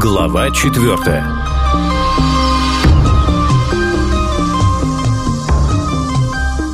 Глава четвертая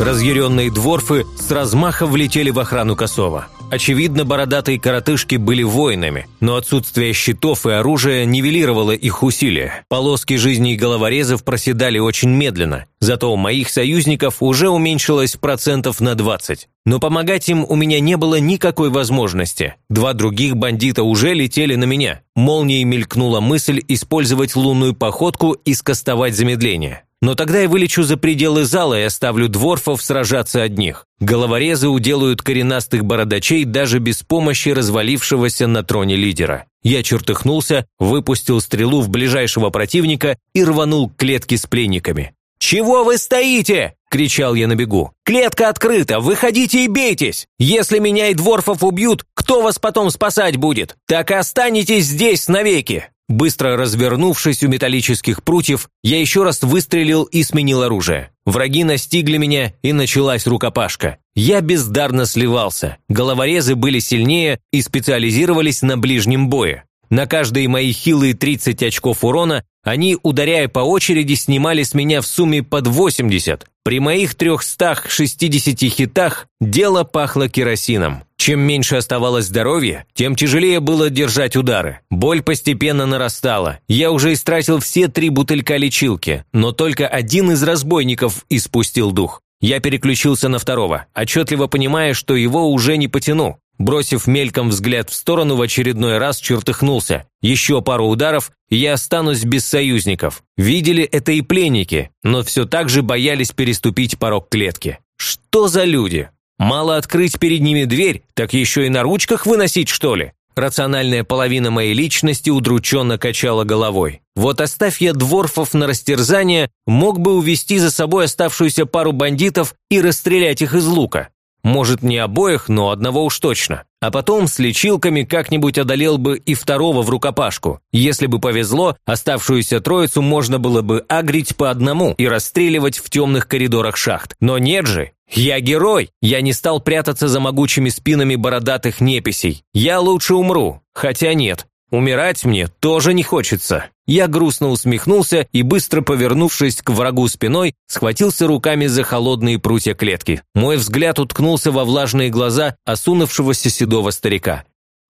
Разъяренные дворфы с размаха влетели в охрану Косова. Очевидно, бородатые коротышки были воинами, но отсутствие щитов и оружия нивелировало их усилия. Полоски жизни головорезов проседали очень медленно, зато у моих союзников уже уменьшилось процентов на 20. Но помогать им у меня не было никакой возможности. Два других бандита уже летели на меня. Молнией мелькнула мысль использовать лунную походку и скостовать замедление. Но тогда я вылечу за пределы зала и оставлю дворфов сражаться одних. Головорезы уделают коренастых бородачей даже без помощи развалившегося на троне лидера. Я чертыхнулся, выпустил стрелу в ближайшего противника и рванул к клетке с пленниками. «Чего вы стоите?» – кричал я на бегу. «Клетка открыта! Выходите и бейтесь! Если меня и дворфов убьют, кто вас потом спасать будет? Так останетесь здесь навеки!» Быстро развернувшись у металлических прутьев, я еще раз выстрелил и сменил оружие. Враги настигли меня, и началась рукопашка. Я бездарно сливался. Головорезы были сильнее и специализировались на ближнем бое. На каждые мои хилые 30 очков урона они, ударяя по очереди, снимали с меня в сумме под 80. При моих 360 хитах дело пахло керосином. Чем меньше оставалось здоровья, тем тяжелее было держать удары. Боль постепенно нарастала. Я уже истратил все три бутылька лечилки, но только один из разбойников испустил дух. Я переключился на второго, отчетливо понимая, что его уже не потяну. Бросив мельком взгляд в сторону, в очередной раз чертыхнулся. Еще пару ударов, и я останусь без союзников. Видели это и пленники, но все так же боялись переступить порог клетки. Что за люди? Мало открыть перед ними дверь, так еще и на ручках выносить, что ли? Рациональная половина моей личности удрученно качала головой. Вот оставь я дворфов на растерзание, мог бы увести за собой оставшуюся пару бандитов и расстрелять их из лука. Может, не обоих, но одного уж точно. А потом с лечилками как-нибудь одолел бы и второго в рукопашку. Если бы повезло, оставшуюся троицу можно было бы агрить по одному и расстреливать в темных коридорах шахт. Но нет же, я герой! Я не стал прятаться за могучими спинами бородатых неписей. Я лучше умру. Хотя нет, Умирать мне тоже не хочется. Я грустно усмехнулся и, быстро повернувшись к врагу спиной, схватился руками за холодные прутья клетки. Мой взгляд уткнулся во влажные глаза осунувшегося седого старика.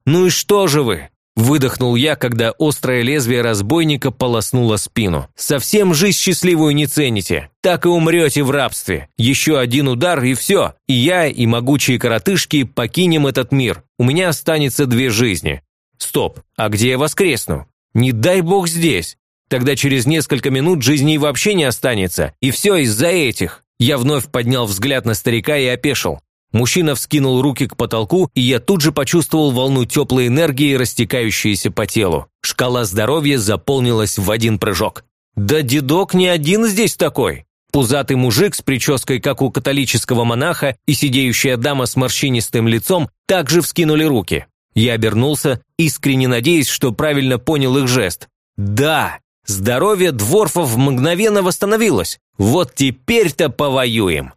«Ну и что же вы?» – выдохнул я, когда острое лезвие разбойника полоснуло спину. «Совсем жизнь счастливую не цените. Так и умрете в рабстве. Еще один удар и все. И я, и могучие коротышки покинем этот мир. У меня останется две жизни. Стоп, а где я воскресну? Не дай бог здесь. Тогда через несколько минут жизни вообще не останется. И все из-за этих. Я вновь поднял взгляд на старика и опешил. Мужчина вскинул руки к потолку, и я тут же почувствовал волну теплой энергии, растекающейся по телу. Шкала здоровья заполнилась в один прыжок. «Да дедок не один здесь такой!» Пузатый мужик с прической, как у католического монаха, и сидеющая дама с морщинистым лицом также вскинули руки. Я обернулся, искренне надеясь, что правильно понял их жест. «Да, здоровье дворфов мгновенно восстановилось. Вот теперь-то повоюем».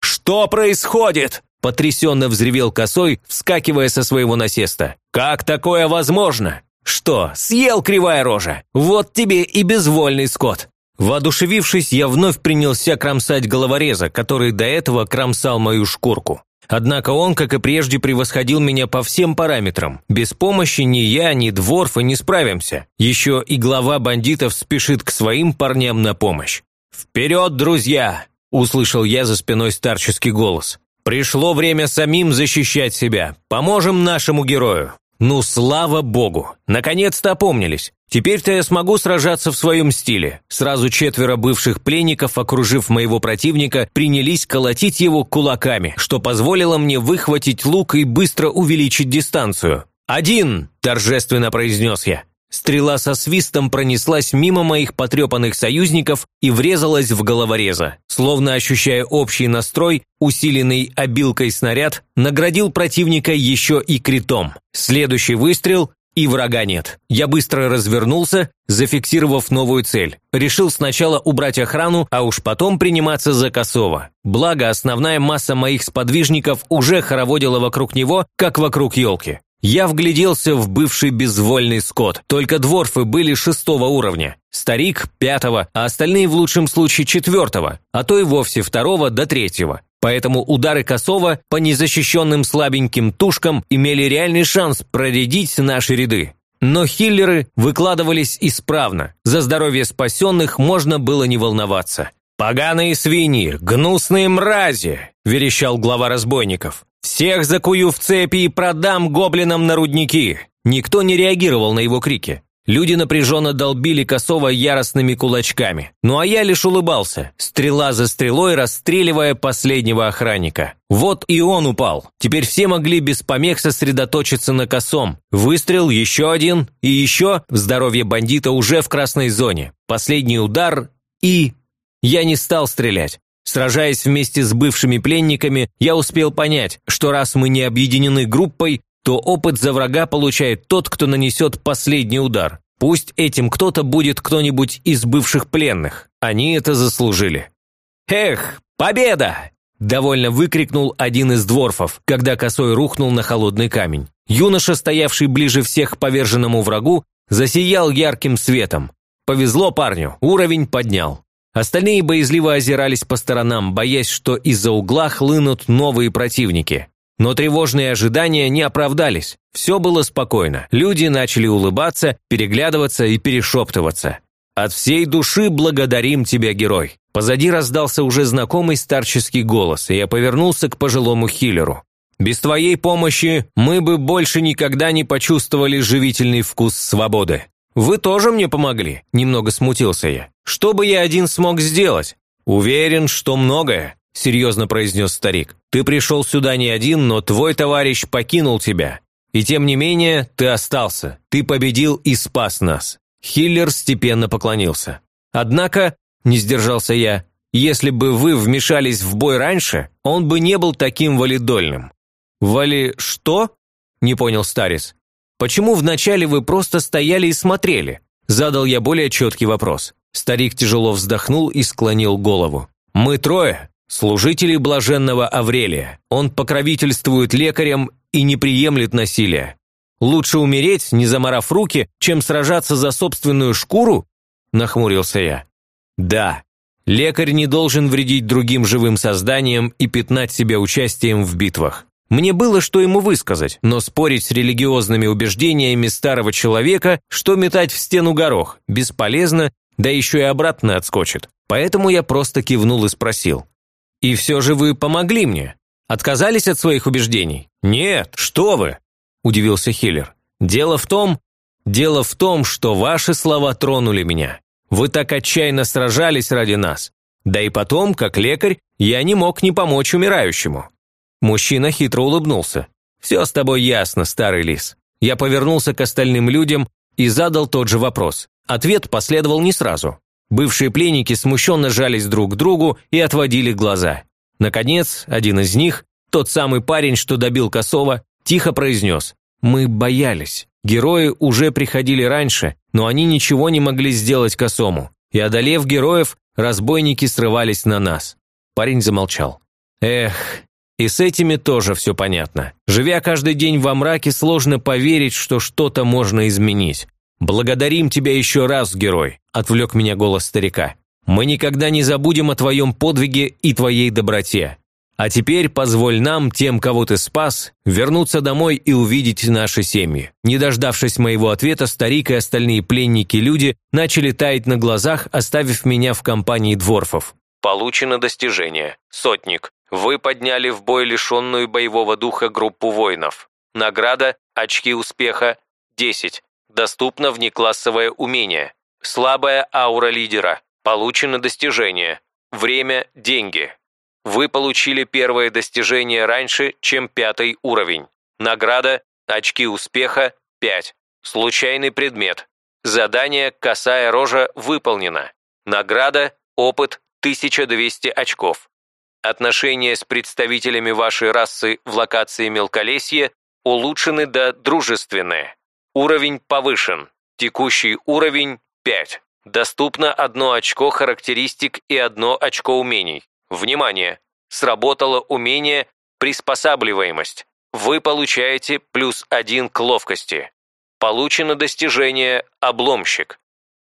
«Что происходит?» – потрясенно взревел косой, вскакивая со своего насеста. «Как такое возможно? Что, съел кривая рожа? Вот тебе и безвольный скот!» Воодушевившись, я вновь принялся кромсать головореза, который до этого кромсал мою шкурку. Однако он, как и прежде, превосходил меня по всем параметрам. Без помощи ни я, ни Дворфы не справимся. Еще и глава бандитов спешит к своим парням на помощь. «Вперед, друзья!» – услышал я за спиной старческий голос. «Пришло время самим защищать себя. Поможем нашему герою». Ну, слава богу! Наконец-то опомнились. Теперь-то я смогу сражаться в своем стиле. Сразу четверо бывших пленников, окружив моего противника, принялись колотить его кулаками, что позволило мне выхватить лук и быстро увеличить дистанцию. «Один!» – торжественно произнес я. Стрела со свистом пронеслась мимо моих потрепанных союзников и врезалась в головореза. Словно ощущая общий настрой, усиленный обилкой снаряд наградил противника еще и критом. Следующий выстрел, И врага нет. Я быстро развернулся, зафиксировав новую цель. Решил сначала убрать охрану, а уж потом приниматься за Косова. Благо, основная масса моих сподвижников уже хороводила вокруг него, как вокруг елки. Я вгляделся в бывший безвольный скот. Только дворфы были шестого уровня. Старик – пятого, а остальные в лучшем случае четвертого, а то и вовсе второго до третьего. Поэтому удары Косова по незащищенным слабеньким тушкам имели реальный шанс проредить наши ряды. Но хиллеры выкладывались исправно. За здоровье спасенных можно было не волноваться. «Поганые свиньи, гнусные мрази!» – верещал глава разбойников. «Всех закую в цепи и продам гоблинам на рудники!» Никто не реагировал на его крики. Люди напряженно долбили Косова яростными кулачками. Ну а я лишь улыбался, стрела за стрелой расстреливая последнего охранника. Вот и он упал. Теперь все могли без помех сосредоточиться на Косом. Выстрел, еще один, и еще здоровье бандита уже в красной зоне. Последний удар и... Я не стал стрелять. Сражаясь вместе с бывшими пленниками, я успел понять, что раз мы не объединены группой, то опыт за врага получает тот, кто нанесет последний удар. Пусть этим кто-то будет кто-нибудь из бывших пленных. Они это заслужили. «Эх, победа!» – довольно выкрикнул один из дворфов, когда косой рухнул на холодный камень. Юноша, стоявший ближе всех к поверженному врагу, засиял ярким светом. Повезло парню, уровень поднял. Остальные боязливо озирались по сторонам, боясь, что из-за угла хлынут новые противники. Но тревожные ожидания не оправдались. Все было спокойно. Люди начали улыбаться, переглядываться и перешептываться. «От всей души благодарим тебя, герой!» Позади раздался уже знакомый старческий голос, и я повернулся к пожилому хиллеру. «Без твоей помощи мы бы больше никогда не почувствовали живительный вкус свободы. Вы тоже мне помогли?» – немного смутился я. «Что бы я один смог сделать?» «Уверен, что многое», – серьезно произнес старик. «Ты пришел сюда не один, но твой товарищ покинул тебя. И тем не менее, ты остался. Ты победил и спас нас». Хиллер степенно поклонился. «Однако», – не сдержался я, – «если бы вы вмешались в бой раньше, он бы не был таким валидольным». «Вали что?» – не понял старец. «Почему вначале вы просто стояли и смотрели?» Задал я более четкий вопрос. Старик тяжело вздохнул и склонил голову. «Мы трое, служители блаженного Аврелия. Он покровительствует лекарям и не приемлет насилия. Лучше умереть, не заморав руки, чем сражаться за собственную шкуру?» – нахмурился я. «Да, лекарь не должен вредить другим живым созданиям и пятнать себя участием в битвах. Мне было что ему высказать, но спорить с религиозными убеждениями старого человека, что метать в стену горох, бесполезно, да еще и обратно отскочит. Поэтому я просто кивнул и спросил. «И все же вы помогли мне? Отказались от своих убеждений?» «Нет, что вы!» – удивился Хиллер. «Дело в том, дело в том, что ваши слова тронули меня. Вы так отчаянно сражались ради нас. Да и потом, как лекарь, я не мог не помочь умирающему». Мужчина хитро улыбнулся. «Все с тобой ясно, старый лис». Я повернулся к остальным людям и задал тот же вопрос. Ответ последовал не сразу. Бывшие пленники смущенно жались друг к другу и отводили глаза. Наконец, один из них, тот самый парень, что добил Косова, тихо произнес «Мы боялись». Герои уже приходили раньше, но они ничего не могли сделать Косому. И одолев героев, разбойники срывались на нас. Парень замолчал. Эх, и с этими тоже все понятно. Живя каждый день во мраке, сложно поверить, что что-то можно изменить. «Благодарим тебя еще раз, герой», – отвлек меня голос старика. «Мы никогда не забудем о твоем подвиге и твоей доброте. А теперь позволь нам, тем, кого ты спас, вернуться домой и увидеть наши семьи». Не дождавшись моего ответа, старик и остальные пленники-люди начали таять на глазах, оставив меня в компании дворфов. Получено достижение. Сотник. Вы подняли в бой лишенную боевого духа группу воинов. Награда – очки успеха – 10. Доступно внеклассовое умение. Слабая аура лидера. Получено достижение. Время – деньги. Вы получили первое достижение раньше, чем пятый уровень. Награда – очки успеха – 5. Случайный предмет. Задание «Косая рожа» выполнено. Награда – опыт 1200 очков. Отношения с представителями вашей расы в локации Мелколесье улучшены до дружественные. Уровень повышен. Текущий уровень 5. Доступно одно очко характеристик и одно очко умений. Внимание! Сработало умение «Приспосабливаемость». Вы получаете плюс один к ловкости. Получено достижение «Обломщик».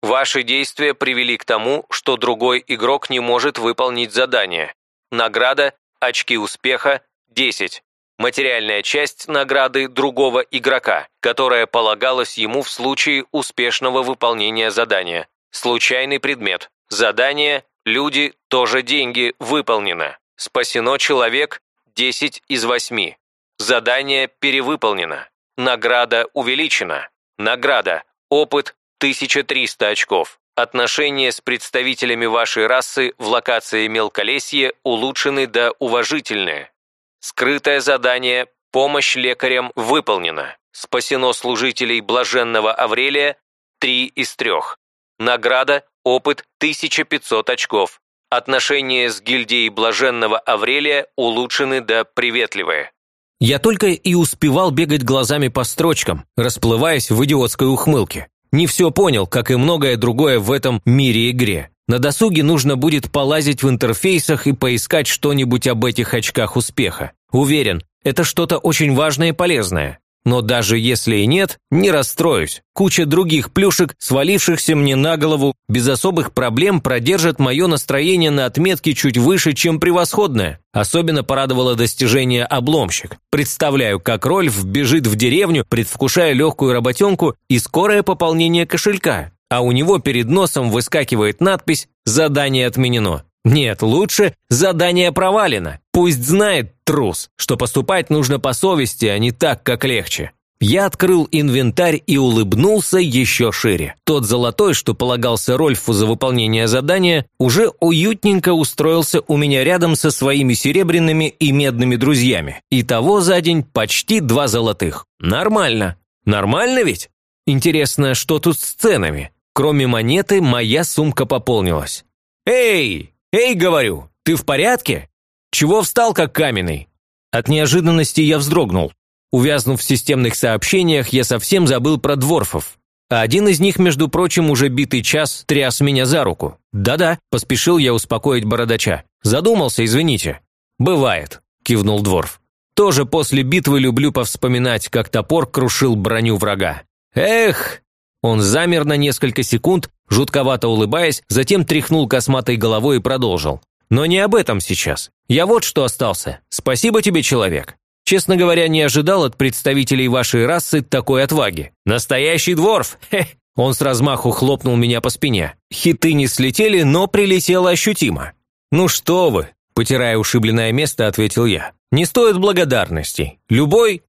Ваши действия привели к тому, что другой игрок не может выполнить задание. Награда «Очки успеха» 10. Материальная часть награды другого игрока, которая полагалась ему в случае успешного выполнения задания. Случайный предмет. Задание «Люди тоже деньги» выполнено. Спасено человек 10 из 8. Задание перевыполнено. Награда увеличена. Награда. Опыт 1300 очков. Отношения с представителями вашей расы в локации Мелколесье улучшены до уважительные. Скрытое задание «Помощь лекарям» выполнено. Спасено служителей Блаженного Аврелия 3 из 3. Награда «Опыт 1500 очков». Отношения с гильдией Блаженного Аврелия улучшены до приветливые. Я только и успевал бегать глазами по строчкам, расплываясь в идиотской ухмылке. Не все понял, как и многое другое в этом мире-игре. На досуге нужно будет полазить в интерфейсах и поискать что-нибудь об этих очках успеха. Уверен, это что-то очень важное и полезное. Но даже если и нет, не расстроюсь. Куча других плюшек, свалившихся мне на голову, без особых проблем продержат мое настроение на отметке чуть выше, чем превосходное. Особенно порадовало достижение «Обломщик». Представляю, как Рольф бежит в деревню, предвкушая легкую работенку и скорое пополнение кошелька а у него перед носом выскакивает надпись «Задание отменено». Нет, лучше «Задание провалено». Пусть знает трус, что поступать нужно по совести, а не так, как легче. Я открыл инвентарь и улыбнулся еще шире. Тот золотой, что полагался Рольфу за выполнение задания, уже уютненько устроился у меня рядом со своими серебряными и медными друзьями. Итого за день почти два золотых. Нормально. Нормально ведь? Интересно, что тут с ценами? Кроме монеты, моя сумка пополнилась. «Эй! Эй, говорю, ты в порядке? Чего встал как каменный?» От неожиданности я вздрогнул. Увязнув в системных сообщениях, я совсем забыл про дворфов. А один из них, между прочим, уже битый час тряс меня за руку. «Да-да», – поспешил я успокоить бородача. «Задумался, извините». «Бывает», – кивнул дворф. «Тоже после битвы люблю повспоминать, как топор крушил броню врага. Эх, он замер на несколько секунд, жутковато улыбаясь, затем тряхнул косматой головой и продолжил. «Но не об этом сейчас. Я вот что остался. Спасибо тебе, человек. Честно говоря, не ожидал от представителей вашей расы такой отваги. Настоящий дворф! Хе!» Он с размаху хлопнул меня по спине. Хиты не слетели, но прилетело ощутимо. «Ну что вы!» – потирая ушибленное место, ответил я. «Не стоит благодарности. Любой,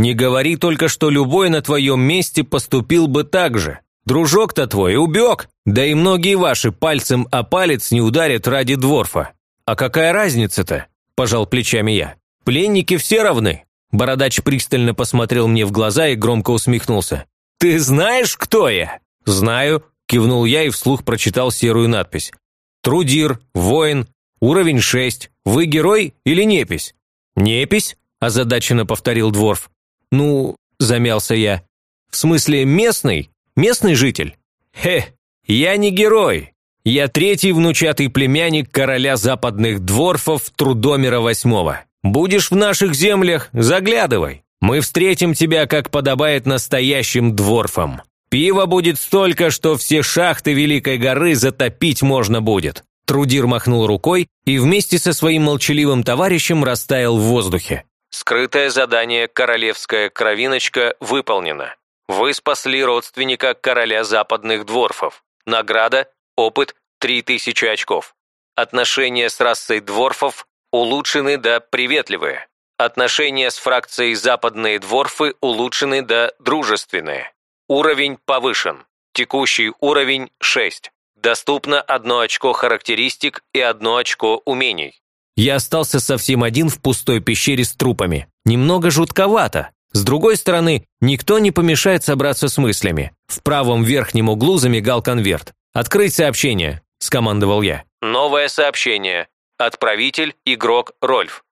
не говори только, что любой на твоем месте поступил бы так же. Дружок-то твой убег, да и многие ваши пальцем о палец не ударят ради дворфа. А какая разница-то? Пожал плечами я. Пленники все равны. Бородач пристально посмотрел мне в глаза и громко усмехнулся. «Ты знаешь, кто я?» «Знаю», – кивнул я и вслух прочитал серую надпись. «Трудир, воин, уровень 6. Вы герой или непись?» «Непись?» – озадаченно повторил Дворф. «Ну...» – замялся я. «В смысле местный? Местный житель?» «Хе, я не герой. Я третий внучатый племянник короля западных дворфов Трудомира Восьмого. Будешь в наших землях – заглядывай. Мы встретим тебя, как подобает настоящим дворфам. Пива будет столько, что все шахты Великой горы затопить можно будет». Трудир махнул рукой и вместе со своим молчаливым товарищем растаял в воздухе. Скрытое задание «Королевская кровиночка» выполнено. Вы спасли родственника короля западных дворфов. Награда – опыт 3000 очков. Отношения с расой дворфов улучшены до приветливые. Отношения с фракцией западные дворфы улучшены до дружественные. Уровень повышен. Текущий уровень 6. Доступно одно очко характеристик и одно очко умений. Я остался совсем один в пустой пещере с трупами. Немного жутковато. С другой стороны, никто не помешает собраться с мыслями. В правом верхнем углу замигал конверт. «Открыть сообщение», – скомандовал я. «Новое сообщение. Отправитель – игрок Рольф.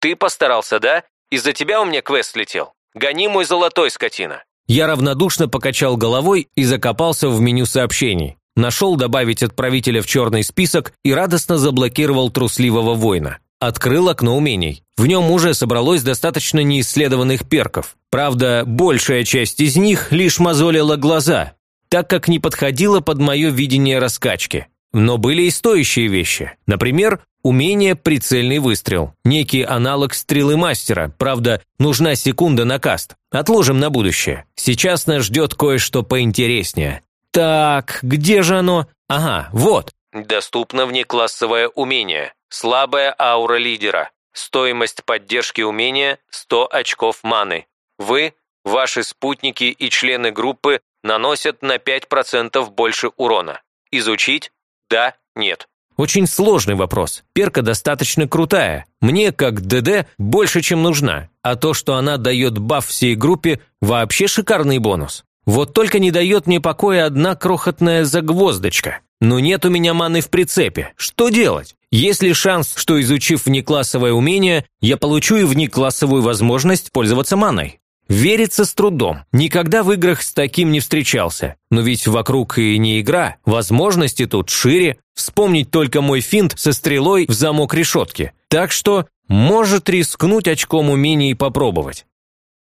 Ты постарался, да? Из-за тебя у меня квест слетел. Гони мой золотой, скотина. Я равнодушно покачал головой и закопался в меню сообщений. Нашел добавить отправителя в черный список и радостно заблокировал трусливого воина. Открыл окно умений. В нем уже собралось достаточно неисследованных перков. Правда, большая часть из них лишь мозолила глаза, так как не подходила под мое видение раскачки. Но были и стоящие вещи. Например, умение прицельный выстрел. Некий аналог стрелы мастера. Правда, нужна секунда на каст. Отложим на будущее. Сейчас нас ждет кое-что поинтереснее. Так, где же оно? Ага, вот. Доступно внеклассовое умение. Слабая аура лидера. Стоимость поддержки умения – 100 очков маны. Вы, ваши спутники и члены группы наносят на 5% больше урона. Изучить? Да, нет. Очень сложный вопрос. Перка достаточно крутая. Мне, как ДД, больше, чем нужна. А то, что она дает баф всей группе, вообще шикарный бонус. Вот только не дает мне покоя одна крохотная загвоздочка. Но нет у меня маны в прицепе. Что делать? Есть ли шанс, что изучив внеклассовое умение, я получу и внеклассовую возможность пользоваться маной? Верится с трудом. Никогда в играх с таким не встречался. Но ведь вокруг и не игра, возможности тут шире. Вспомнить только мой финт со стрелой в замок решетки. Так что может рискнуть очком умений и попробовать.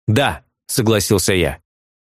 «Да», – согласился я.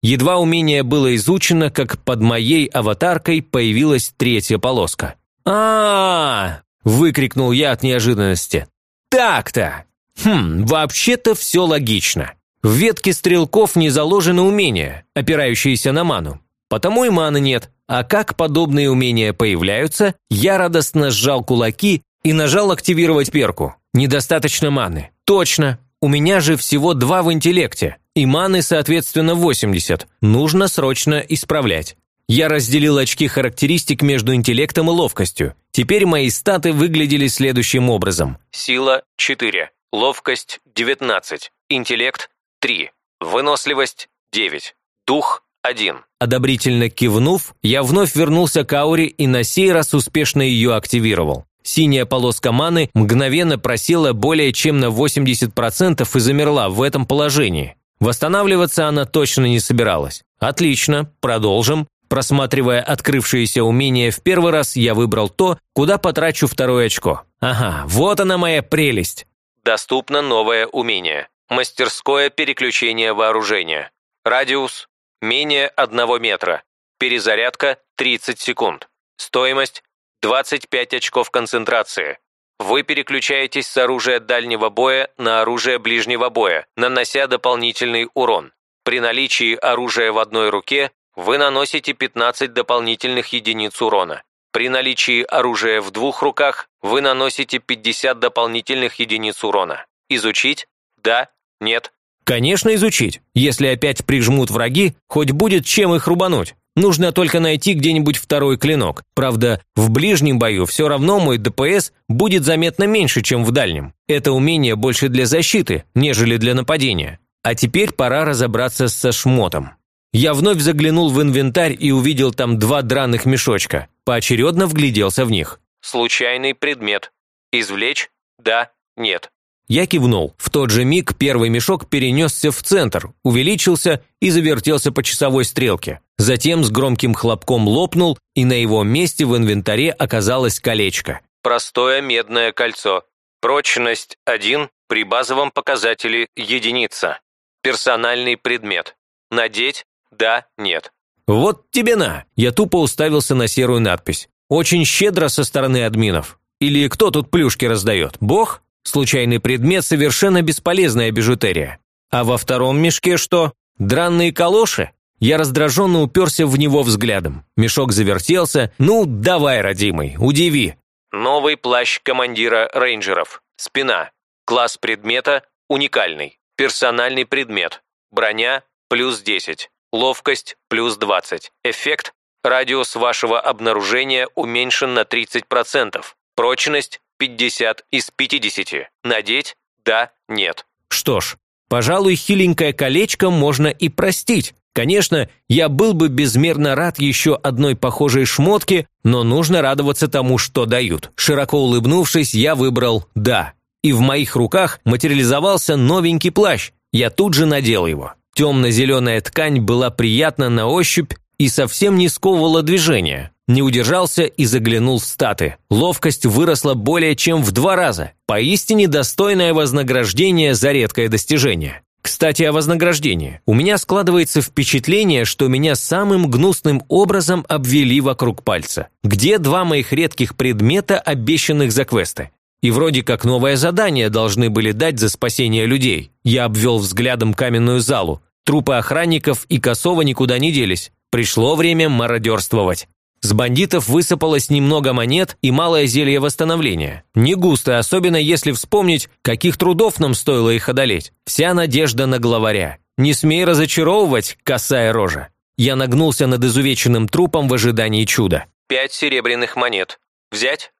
Едва умение было изучено, как под моей аватаркой появилась третья полоска. а, -а, -а выкрикнул я от неожиданности. «Так-то! Хм, вообще-то все логично. В ветке стрелков не заложено умение, опирающееся на ману. Потому и маны нет. А как подобные умения появляются, я радостно сжал кулаки и нажал активировать перку. Недостаточно маны. Точно. У меня же всего два в интеллекте. И маны, соответственно, 80. Нужно срочно исправлять. Я разделил очки характеристик между интеллектом и ловкостью. Теперь мои статы выглядели следующим образом. Сила – 4, ловкость – 19, интеллект 3. Выносливость – 9. Дух – 1. Одобрительно кивнув, я вновь вернулся к ауре и на сей раз успешно ее активировал. Синяя полоска маны мгновенно просела более чем на 80% и замерла в этом положении. Восстанавливаться она точно не собиралась. Отлично, продолжим. Просматривая открывшееся умение в первый раз, я выбрал то, куда потрачу второе очко. Ага, вот она моя прелесть. Доступно новое умение. Мастерское переключение вооружения. Радиус – менее 1 метра. Перезарядка – 30 секунд. Стоимость – 25 очков концентрации. Вы переключаетесь с оружия дальнего боя на оружие ближнего боя, нанося дополнительный урон. При наличии оружия в одной руке вы наносите 15 дополнительных единиц урона. При наличии оружия в двух руках вы наносите 50 дополнительных единиц урона. Изучить? Да нет. Конечно, изучить. Если опять прижмут враги, хоть будет чем их рубануть. Нужно только найти где-нибудь второй клинок. Правда, в ближнем бою все равно мой ДПС будет заметно меньше, чем в дальнем. Это умение больше для защиты, нежели для нападения. А теперь пора разобраться со шмотом. Я вновь заглянул в инвентарь и увидел там два драных мешочка. Поочередно вгляделся в них. Случайный предмет. Извлечь? Да, нет. Я кивнул. В тот же миг первый мешок перенесся в центр, увеличился и завертелся по часовой стрелке. Затем с громким хлопком лопнул, и на его месте в инвентаре оказалось колечко. Простое медное кольцо. Прочность 1 при базовом показателе единица. Персональный предмет. Надеть? Да, нет. Вот тебе на! Я тупо уставился на серую надпись. Очень щедро со стороны админов. Или кто тут плюшки раздает? Бог? Случайный предмет – совершенно бесполезная бижутерия. А во втором мешке что? Дранные калоши? Я раздраженно уперся в него взглядом. Мешок завертелся. «Ну, давай, родимый, удиви». Новый плащ командира рейнджеров. Спина. Класс предмета – уникальный. Персональный предмет. Броня – плюс 10. Ловкость – плюс 20. Эффект – радиус вашего обнаружения уменьшен на 30%. Прочность 50 из 50. Надеть? Да, нет. Что ж, пожалуй, хиленькое колечко можно и простить. Конечно, я был бы безмерно рад еще одной похожей шмотке, но нужно радоваться тому, что дают. Широко улыбнувшись, я выбрал «да». И в моих руках материализовался новенький плащ. Я тут же надел его. Темно-зеленая ткань была приятна на ощупь и совсем не сковывала движение. Не удержался и заглянул в статы. Ловкость выросла более чем в два раза. Поистине достойное вознаграждение за редкое достижение. Кстати, о вознаграждении. У меня складывается впечатление, что меня самым гнусным образом обвели вокруг пальца. Где два моих редких предмета, обещанных за квесты? И вроде как новое задание должны были дать за спасение людей. Я обвел взглядом каменную залу. Трупы охранников и Косова никуда не делись. Пришло время мародерствовать. С бандитов высыпалось немного монет и малое зелье восстановления. Не густо, особенно если вспомнить, каких трудов нам стоило их одолеть. Вся надежда на главаря. Не смей разочаровывать, косая рожа. Я нагнулся над изувеченным трупом в ожидании чуда. Пять серебряных монет. Взять?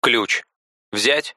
Ключ. Взять?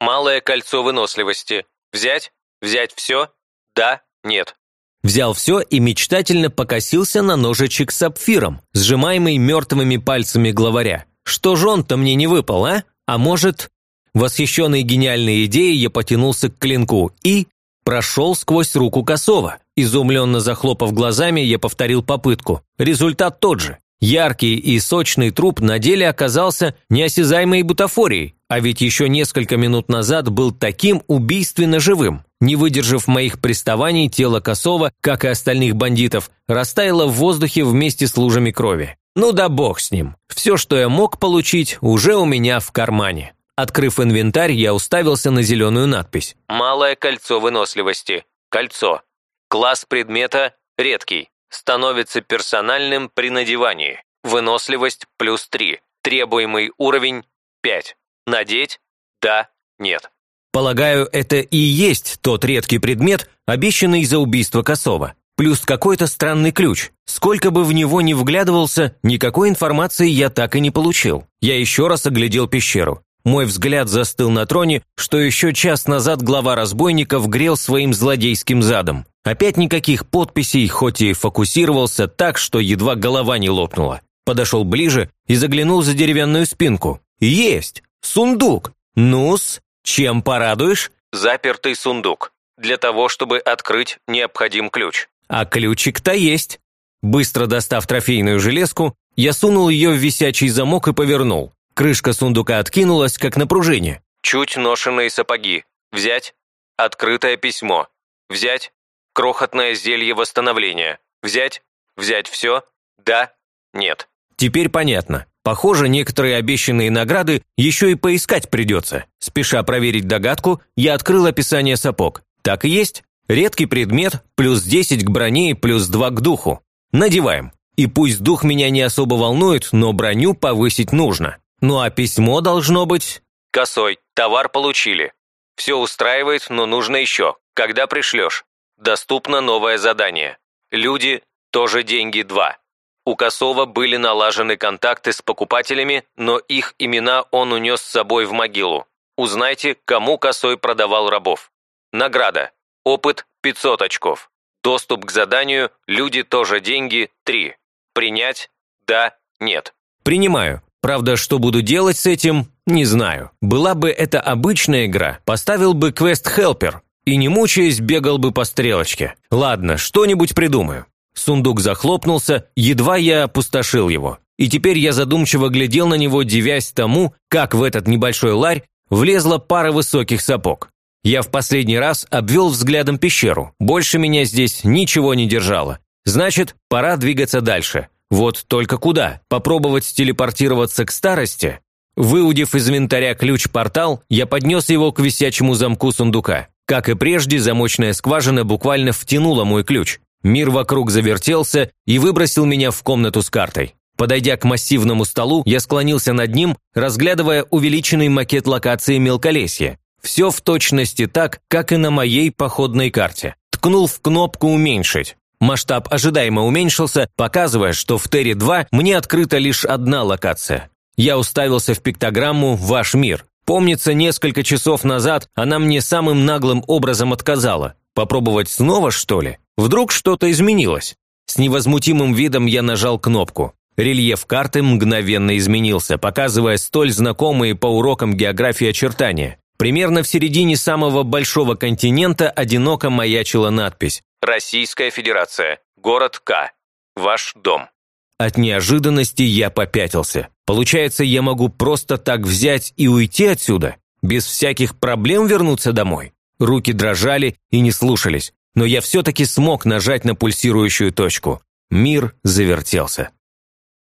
Малое кольцо выносливости. Взять? Взять все? Да? Нет. Взял все и мечтательно покосился на ножичек с сапфиром, сжимаемый мертвыми пальцами главаря. Что же он-то мне не выпал, а? А может... Восхищенный гениальной идеей, я потянулся к клинку и... Прошел сквозь руку косого. Изумленно захлопав глазами, я повторил попытку. Результат тот же. Яркий и сочный труп на деле оказался неосязаемой бутафорией, а ведь еще несколько минут назад был таким убийственно живым. Не выдержав моих приставаний, тело Косова, как и остальных бандитов, растаяло в воздухе вместе с лужами крови. Ну да бог с ним. Все, что я мог получить, уже у меня в кармане. Открыв инвентарь, я уставился на зеленую надпись. «Малое кольцо выносливости. Кольцо. Класс предмета редкий. Становится персональным при надевании. Выносливость плюс 3. Требуемый уровень 5. Надеть? Да, нет. Полагаю, это и есть тот редкий предмет, обещанный за убийство Косова. Плюс какой-то странный ключ. Сколько бы в него ни вглядывался, никакой информации я так и не получил. Я еще раз оглядел пещеру. Мой взгляд застыл на троне, что еще час назад глава разбойников грел своим злодейским задом. Опять никаких подписей, хоть и фокусировался так, что едва голова не лопнула. Подошел ближе и заглянул за деревянную спинку. Есть! Сундук! Ну-с, чем порадуешь? Запертый сундук. Для того, чтобы открыть, необходим ключ. А ключик-то есть. Быстро достав трофейную железку, я сунул ее в висячий замок и повернул. Крышка сундука откинулась, как на пружине. Чуть ношенные сапоги. Взять. Открытое письмо. Взять. Крохотное зелье восстановления. Взять. Взять все. Да. Нет. Теперь понятно. Похоже, некоторые обещанные награды еще и поискать придется. Спеша проверить догадку, я открыл описание сапог. Так и есть. Редкий предмет, плюс 10 к броне и плюс 2 к духу. Надеваем. И пусть дух меня не особо волнует, но броню повысить нужно. Ну а письмо должно быть... Косой, товар получили. Все устраивает, но нужно еще. Когда пришлешь? Доступно новое задание. Люди, тоже деньги 2. У Косова были налажены контакты с покупателями, но их имена он унес с собой в могилу. Узнайте, кому Косой продавал рабов. Награда. Опыт 500 очков. Доступ к заданию «Люди тоже деньги» 3. Принять? Да, нет. Принимаю. Правда, что буду делать с этим, не знаю. Была бы это обычная игра, поставил бы квест «Хелпер» и, не мучаясь, бегал бы по стрелочке. Ладно, что-нибудь придумаю. Сундук захлопнулся, едва я опустошил его. И теперь я задумчиво глядел на него, дивясь тому, как в этот небольшой ларь влезла пара высоких сапог. Я в последний раз обвел взглядом пещеру. Больше меня здесь ничего не держало. Значит, пора двигаться дальше. Вот только куда? Попробовать телепортироваться к старости? Выудив из инвентаря ключ-портал, я поднес его к висячему замку сундука. Как и прежде, замочная скважина буквально втянула мой ключ. Мир вокруг завертелся и выбросил меня в комнату с картой. Подойдя к массивному столу, я склонился над ним, разглядывая увеличенный макет локации мелколесья. Все в точности так, как и на моей походной карте. Ткнул в кнопку «Уменьшить». Масштаб ожидаемо уменьшился, показывая, что в Терри-2 мне открыта лишь одна локация. Я уставился в пиктограмму «Ваш мир». Помнится, несколько часов назад она мне самым наглым образом отказала. Попробовать снова, что ли? Вдруг что-то изменилось? С невозмутимым видом я нажал кнопку. Рельеф карты мгновенно изменился, показывая столь знакомые по урокам географии очертания. Примерно в середине самого большого континента одиноко маячила надпись Российская Федерация. Город К. Ваш дом. От неожиданности я попятился. Получается, я могу просто так взять и уйти отсюда? Без всяких проблем вернуться домой? Руки дрожали и не слушались, но я все-таки смог нажать на пульсирующую точку. Мир завертелся.